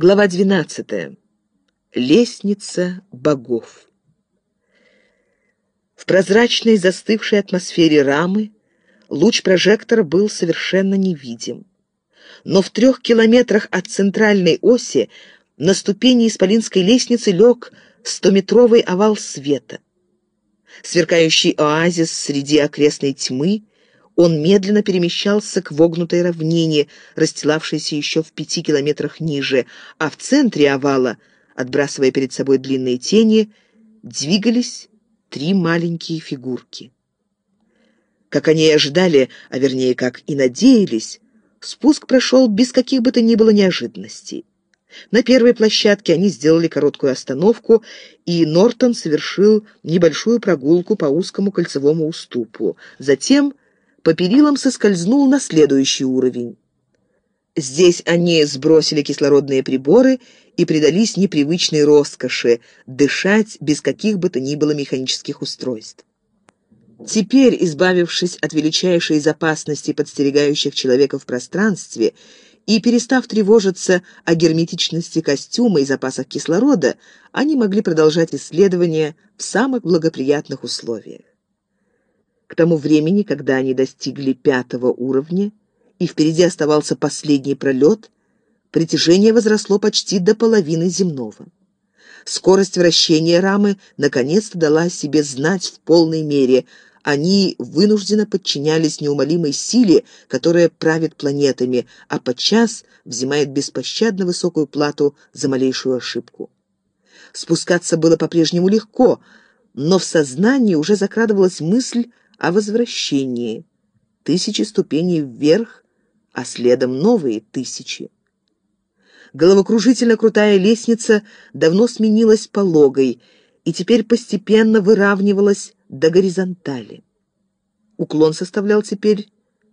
Глава 12. Лестница богов. В прозрачной застывшей атмосфере рамы луч прожектора был совершенно невидим. Но в трех километрах от центральной оси на ступени исполинской лестницы лег стометровый овал света. Сверкающий оазис среди окрестной тьмы он медленно перемещался к вогнутой равнине, расстилавшейся еще в пяти километрах ниже, а в центре овала, отбрасывая перед собой длинные тени, двигались три маленькие фигурки. Как они и ожидали, а вернее, как и надеялись, спуск прошел без каких бы то ни было неожиданностей. На первой площадке они сделали короткую остановку, и Нортон совершил небольшую прогулку по узкому кольцевому уступу. Затем по перилам соскользнул на следующий уровень. Здесь они сбросили кислородные приборы и предались непривычной роскоши дышать без каких бы то ни было механических устройств. Теперь, избавившись от величайшей из подстерегающих человека в пространстве, и перестав тревожиться о герметичности костюма и запасах кислорода, они могли продолжать исследования в самых благоприятных условиях. К тому времени, когда они достигли пятого уровня, и впереди оставался последний пролет, притяжение возросло почти до половины земного. Скорость вращения рамы наконец-то дала о себе знать в полной мере. Они вынужденно подчинялись неумолимой силе, которая правит планетами, а подчас взимает беспощадно высокую плату за малейшую ошибку. Спускаться было по-прежнему легко, но в сознании уже закрадывалась мысль о возвращении. Тысячи ступеней вверх, а следом новые тысячи. Головокружительно крутая лестница давно сменилась пологой и теперь постепенно выравнивалась до горизонтали. Уклон составлял теперь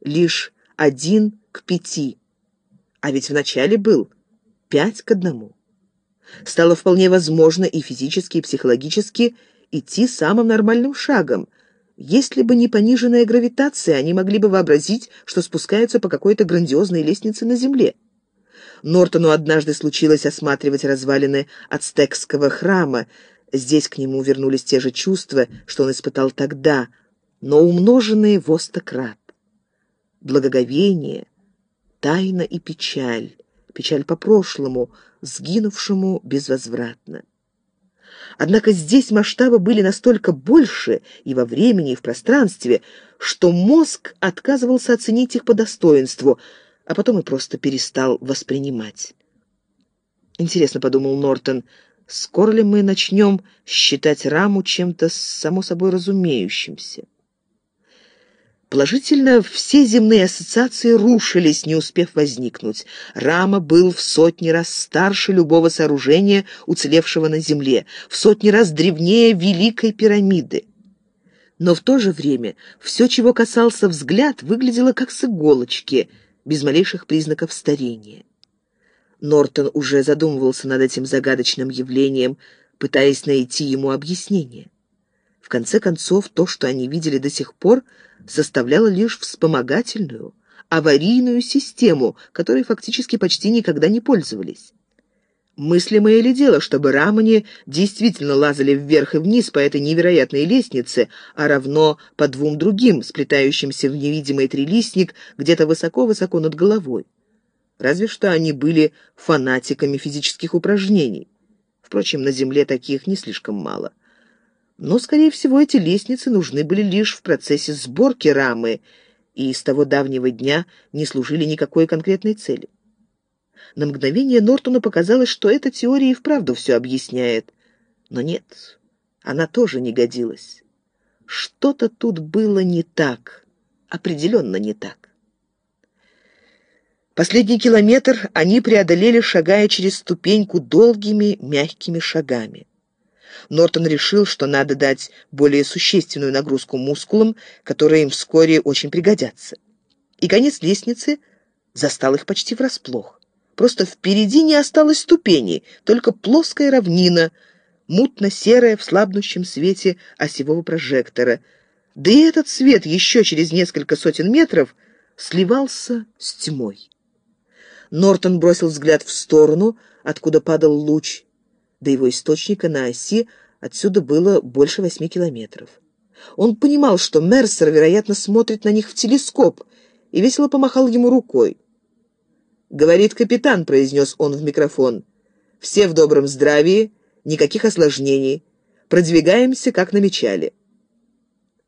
лишь один к пяти, а ведь вначале был пять к одному. Стало вполне возможно и физически, и психологически идти самым нормальным шагом – если бы не пониженная гравитация, они могли бы вообразить, что спускаются по какой-то грандиозной лестнице на Земле. Нортону однажды случилось осматривать развалины ацтекского храма. Здесь к нему вернулись те же чувства, что он испытал тогда, но умноженные в остократ. Благоговение, тайна и печаль, печаль по прошлому, сгинувшему безвозвратно. Однако здесь масштабы были настолько больше и во времени, и в пространстве, что мозг отказывался оценить их по достоинству, а потом и просто перестал воспринимать. Интересно, подумал Нортон, скоро ли мы начнем считать раму чем-то само собой разумеющимся? Положительно, все земные ассоциации рушились, не успев возникнуть. Рама был в сотни раз старше любого сооружения, уцелевшего на Земле, в сотни раз древнее Великой пирамиды. Но в то же время все, чего касался взгляд, выглядело как с иголочки, без малейших признаков старения. Нортон уже задумывался над этим загадочным явлением, пытаясь найти ему объяснение. Конце концов, то, что они видели до сих пор – составляла лишь вспомогательную, аварийную систему, которой фактически почти никогда не пользовались. Мыслимое ли дело, чтобы рамани действительно лазали вверх и вниз по этой невероятной лестнице, а равно по двум другим, сплетающимся в невидимый трилистник где-то высоко-высоко над головой? Разве что они были фанатиками физических упражнений. Впрочем, на Земле таких не слишком мало. Но, скорее всего, эти лестницы нужны были лишь в процессе сборки рамы и с того давнего дня не служили никакой конкретной цели. На мгновение Нортону показалось, что эта теория и вправду все объясняет. Но нет, она тоже не годилась. Что-то тут было не так, определенно не так. Последний километр они преодолели, шагая через ступеньку долгими мягкими шагами. Нортон решил, что надо дать более существенную нагрузку мускулам, которые им вскоре очень пригодятся. И конец лестницы застал их почти врасплох. Просто впереди не осталось ступеней, только плоская равнина, мутно-серая в слабнущем свете осевого прожектора. Да и этот свет еще через несколько сотен метров сливался с тьмой. Нортон бросил взгляд в сторону, откуда падал луч. До его источника на оси отсюда было больше восьми километров. Он понимал, что Мерсер, вероятно, смотрит на них в телескоп, и весело помахал ему рукой. «Говорит капитан», — произнес он в микрофон. «Все в добром здравии, никаких осложнений. Продвигаемся, как намечали».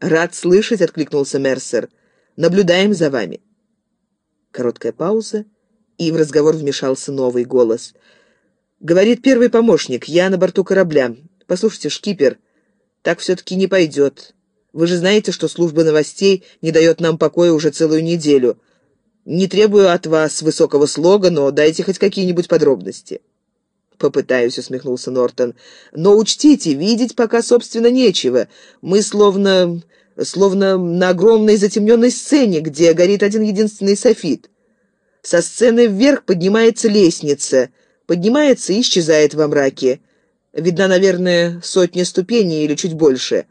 «Рад слышать», — откликнулся Мерсер. «Наблюдаем за вами». Короткая пауза, и в разговор вмешался новый голос. «Говорит первый помощник, я на борту корабля. Послушайте, шкипер, так все-таки не пойдет. Вы же знаете, что служба новостей не дает нам покоя уже целую неделю. Не требую от вас высокого слога, но дайте хоть какие-нибудь подробности». «Попытаюсь», — усмехнулся Нортон. «Но учтите, видеть пока, собственно, нечего. Мы словно... словно на огромной затемненной сцене, где горит один единственный софит. Со сцены вверх поднимается лестница, поднимается и исчезает во мраке. Видна, наверное, сотня ступеней или чуть больше.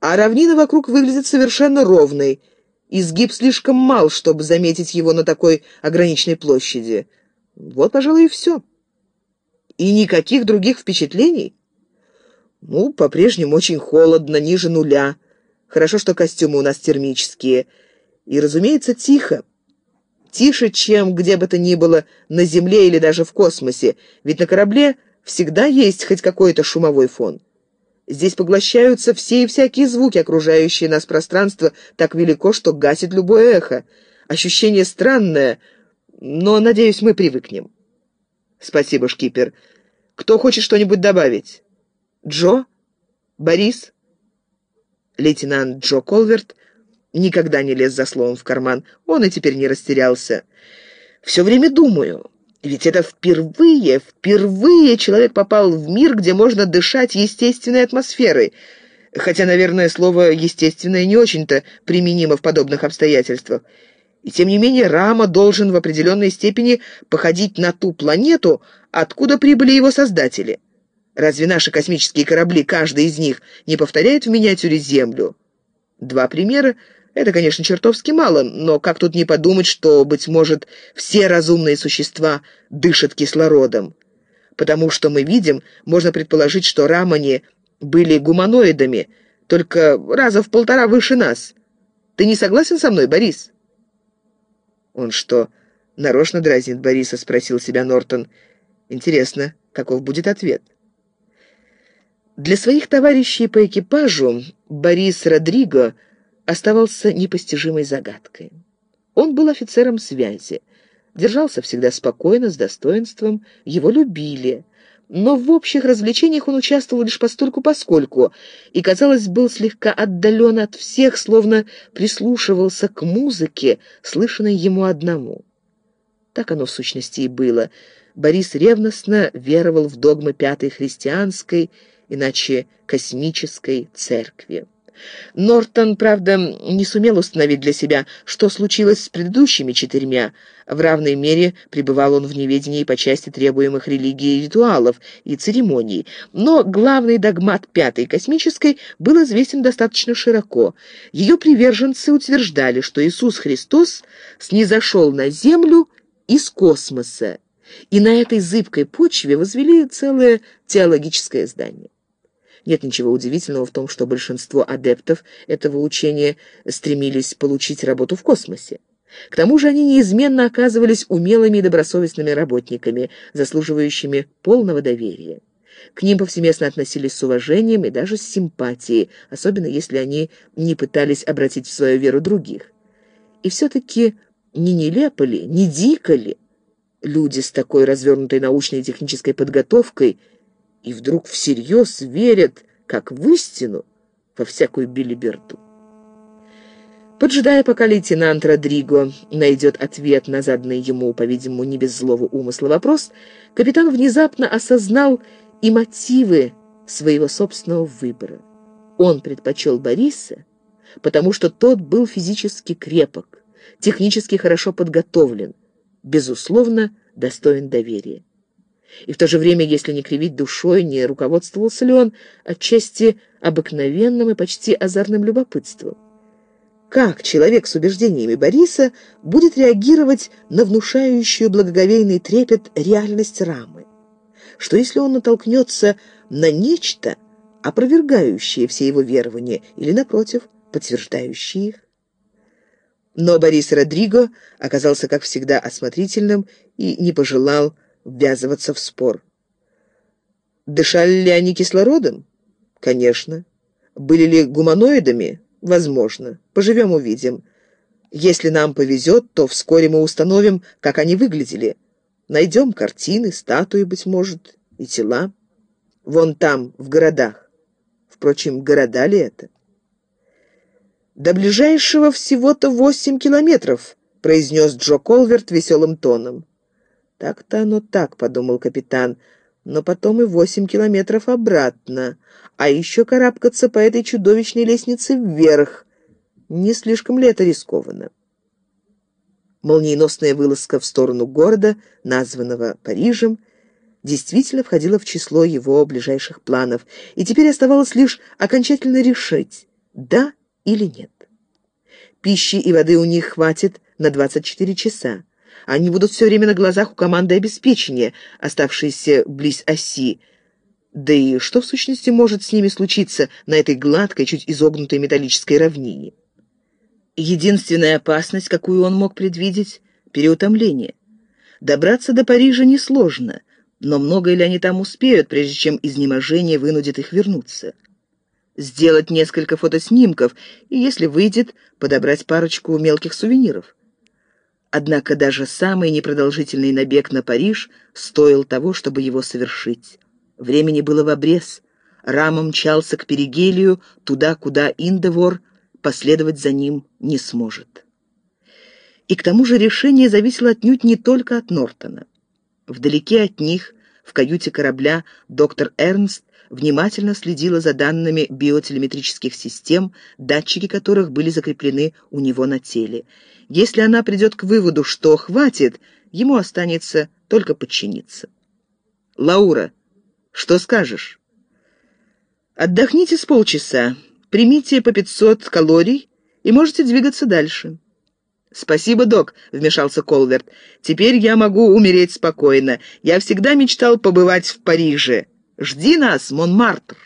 А равнина вокруг выглядит совершенно ровной. Изгиб слишком мал, чтобы заметить его на такой ограниченной площади. Вот, пожалуй, и все». И никаких других впечатлений? Ну, по-прежнему очень холодно, ниже нуля. Хорошо, что костюмы у нас термические. И, разумеется, тихо. Тише, чем где бы то ни было, на Земле или даже в космосе, ведь на корабле всегда есть хоть какой-то шумовой фон. Здесь поглощаются все и всякие звуки, окружающие нас пространство так велико, что гасит любое эхо. Ощущение странное, но, надеюсь, мы привыкнем. «Спасибо, шкипер. Кто хочет что-нибудь добавить?» «Джо? Борис?» Лейтенант Джо Колверт никогда не лез за словом в карман. Он и теперь не растерялся. «Все время думаю». Ведь это впервые, впервые человек попал в мир, где можно дышать естественной атмосферой. Хотя, наверное, слово «естественное» не очень-то применимо в подобных обстоятельствах. И тем не менее Рама должен в определенной степени походить на ту планету, откуда прибыли его создатели. Разве наши космические корабли, каждый из них, не повторяет в миниатюре Землю? Два примера — это, конечно, чертовски мало, но как тут не подумать, что, быть может, все разумные существа дышат кислородом? Потому что мы видим, можно предположить, что рамани были гуманоидами, только раза в полтора выше нас. Ты не согласен со мной, Борис?» «Он что, нарочно дразнит Бориса?» — спросил себя Нортон. «Интересно, каков будет ответ?» Для своих товарищей по экипажу Борис Родриго оставался непостижимой загадкой. Он был офицером связи, держался всегда спокойно, с достоинством, его любили — но в общих развлечениях он участвовал лишь постольку-поскольку и, казалось, был слегка отдален от всех, словно прислушивался к музыке, слышанной ему одному. Так оно в сущности и было. Борис ревностно веровал в догмы Пятой Христианской, иначе космической церкви. Нортон, правда, не сумел установить для себя, что случилось с предыдущими четырьмя. В равной мере пребывал он в неведении по части требуемых религии ритуалов и церемоний. Но главный догмат Пятой Космической был известен достаточно широко. Ее приверженцы утверждали, что Иисус Христос снизошел на Землю из космоса, и на этой зыбкой почве возвели целое теологическое здание. Нет ничего удивительного в том, что большинство адептов этого учения стремились получить работу в космосе. К тому же они неизменно оказывались умелыми и добросовестными работниками, заслуживающими полного доверия. К ним повсеместно относились с уважением и даже с симпатией, особенно если они не пытались обратить в свою веру других. И все-таки не нелепо ли, не дико ли люди с такой развернутой научной и технической подготовкой – и вдруг всерьез верят, как в истину, во всякую билиберду. Поджидая, пока лейтенант Родриго найдет ответ на заданный ему, по-видимому, не без злого умысла вопрос, капитан внезапно осознал и мотивы своего собственного выбора. Он предпочел Бориса, потому что тот был физически крепок, технически хорошо подготовлен, безусловно, достоин доверия. И в то же время, если не кривить душой, не руководствовался ли он отчасти обыкновенным и почти озорным любопытством? как человек с убеждениями Бориса будет реагировать на внушающую благоговейный трепет реальность рамы? Что если он натолкнется на нечто, опровергающее все его верования, или, напротив, подтверждающее их? Но Борис Родриго оказался, как всегда, осмотрительным и не пожелал ввязываться в спор. Дышали ли они кислородом? Конечно. Были ли гуманоидами? Возможно. Поживем увидим. Если нам повезет, то вскоре мы установим, как они выглядели. Найдем картины, статуи, быть может, и тела. Вон там, в городах. Впрочем, города ли это? «До ближайшего всего-то восемь километров», — произнес Джо Колверт веселым тоном. «Так-то оно так», — подумал капитан, — «но потом и восемь километров обратно, а еще карабкаться по этой чудовищной лестнице вверх. Не слишком ли это рискованно?» Молниеносная вылазка в сторону города, названного Парижем, действительно входила в число его ближайших планов, и теперь оставалось лишь окончательно решить, да или нет. Пищи и воды у них хватит на 24 часа. Они будут все время на глазах у команды обеспечения, оставшейся близ оси. Да и что, в сущности, может с ними случиться на этой гладкой, чуть изогнутой металлической равнине? Единственная опасность, какую он мог предвидеть — переутомление. Добраться до Парижа несложно, но многое ли они там успеют, прежде чем изнеможение вынудит их вернуться? сделать несколько фотоснимков и, если выйдет, подобрать парочку мелких сувениров. Однако даже самый непродолжительный набег на Париж стоил того, чтобы его совершить. Времени было в обрез. Рама мчался к Перигелию, туда, куда Индевор последовать за ним не сможет. И к тому же решение зависело отнюдь не только от Нортона. Вдалеке от них, в каюте корабля, доктор Эрнст внимательно следила за данными биотелеметрических систем, датчики которых были закреплены у него на теле. Если она придет к выводу, что хватит, ему останется только подчиниться. «Лаура, что скажешь?» «Отдохните с полчаса, примите по 500 калорий и можете двигаться дальше». «Спасибо, док», — вмешался Колверт. «Теперь я могу умереть спокойно. Я всегда мечтал побывать в Париже». Жди нас, Монмартр!»